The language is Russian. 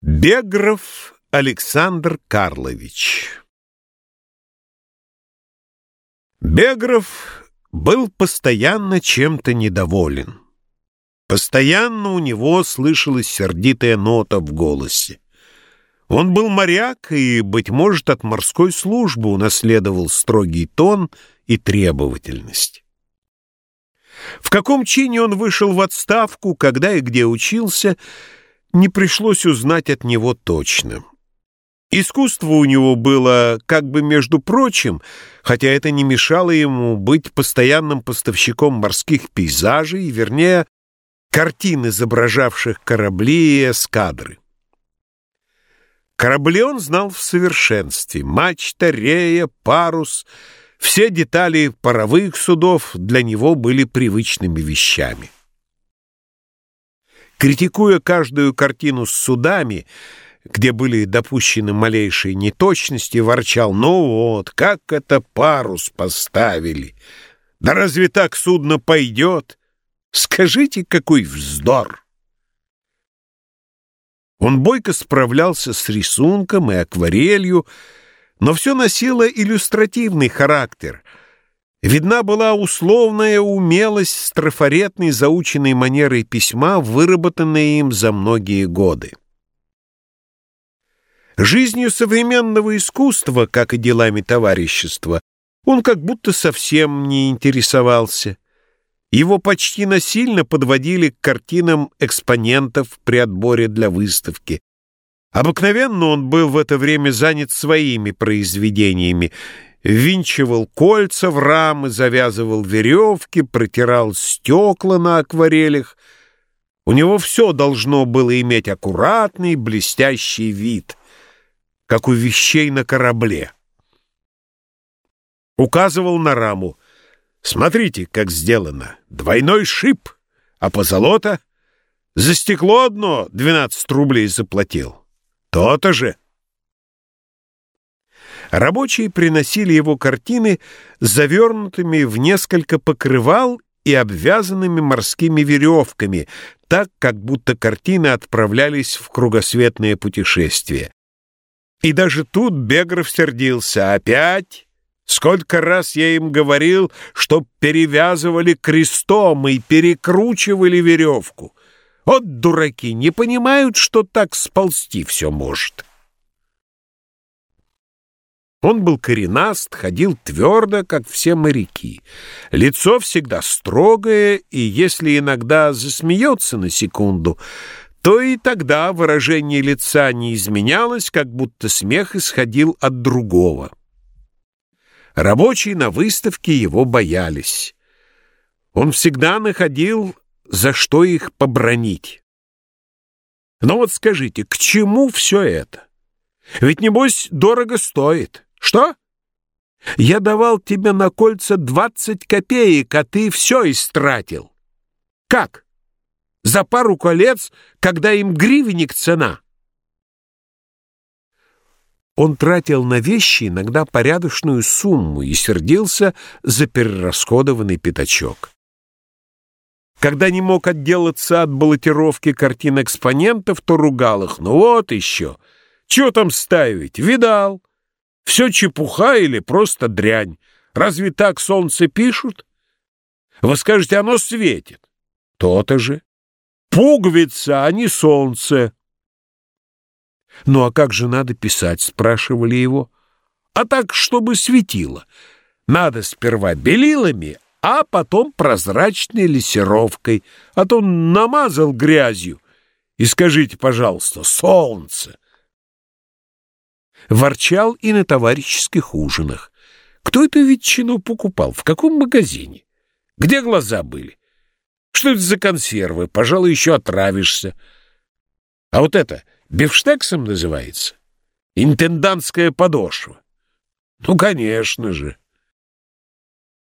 Бегров Александр Карлович Бегров был постоянно чем-то недоволен. Постоянно у него слышалась сердитая нота в голосе. Он был моряк и, быть может, от морской службы унаследовал строгий тон и требовательность. В каком чине он вышел в отставку, когда и где учился — не пришлось узнать от него точно. Искусство у него было как бы между прочим, хотя это не мешало ему быть постоянным поставщиком морских пейзажей, вернее, картин, изображавших корабли и эскадры. Корабли он знал в совершенстве. Мачта, рея, парус — все детали паровых судов для него были привычными вещами. Критикуя каждую картину с судами, где были допущены малейшие неточности, ворчал, ну вот, как это парус поставили. Да разве так судно пойдет? Скажите, какой вздор! Он бойко справлялся с рисунком и акварелью, но все носило иллюстративный характер — Видна была условная умелость с трафаретной заученной манерой письма, выработанная им за многие годы. Жизнью современного искусства, как и делами товарищества, он как будто совсем не интересовался. Его почти насильно подводили к картинам экспонентов при отборе для выставки. Обыкновенно он был в это время занят своими произведениями, ввинчивал кольца в рамы, завязывал веревки, протирал стекла на акварелях. У него все должно было иметь аккуратный, блестящий вид, как у вещей на корабле. Указывал на раму. Смотрите, как сделано. Двойной шип, а позолота за стекло одно 12 рублей заплатил. То-то же. Рабочие приносили его картины завернутыми в несколько покрывал и обвязанными морскими веревками, так, как будто картины отправлялись в кругосветное путешествие. И даже тут Бегров сердился. «Опять? Сколько раз я им говорил, чтоб перевязывали крестом и перекручивали веревку. Вот дураки, не понимают, что так сползти все может». Он был коренаст, ходил твердо, как все моряки. Лицо всегда строгое, и если иногда засмеется на секунду, то и тогда выражение лица не изменялось, как будто смех исходил от другого. Рабочие на выставке его боялись. Он всегда находил, за что их побронить. Но вот скажите, к чему все это? Ведь, небось, дорого стоит. Что? Я давал тебе на кольца двадцать копеек, а ты все истратил. Как? За пару колец, когда им гривенник цена? Он тратил на вещи иногда порядочную сумму и сердился за перерасходованный пятачок. Когда не мог отделаться от баллотировки картин экспонентов, то ругал их. Ну вот еще. Чего там ставить? Видал. Все чепуха или просто дрянь. Разве так солнце пишут? Вы скажете, оно светит. То-то же. Пуговица, а не солнце. Ну а как же надо писать, спрашивали его. А так, чтобы светило. Надо сперва белилами, а потом прозрачной лессировкой, а то намазал грязью. И скажите, пожалуйста, солнце — ворчал и на товарищеских ужинах. Кто эту ветчину покупал? В каком магазине? Где глаза были? Что это за консервы? Пожалуй, еще отравишься. А вот это бифштексом называется? Интендантская подошва. Ну, конечно же.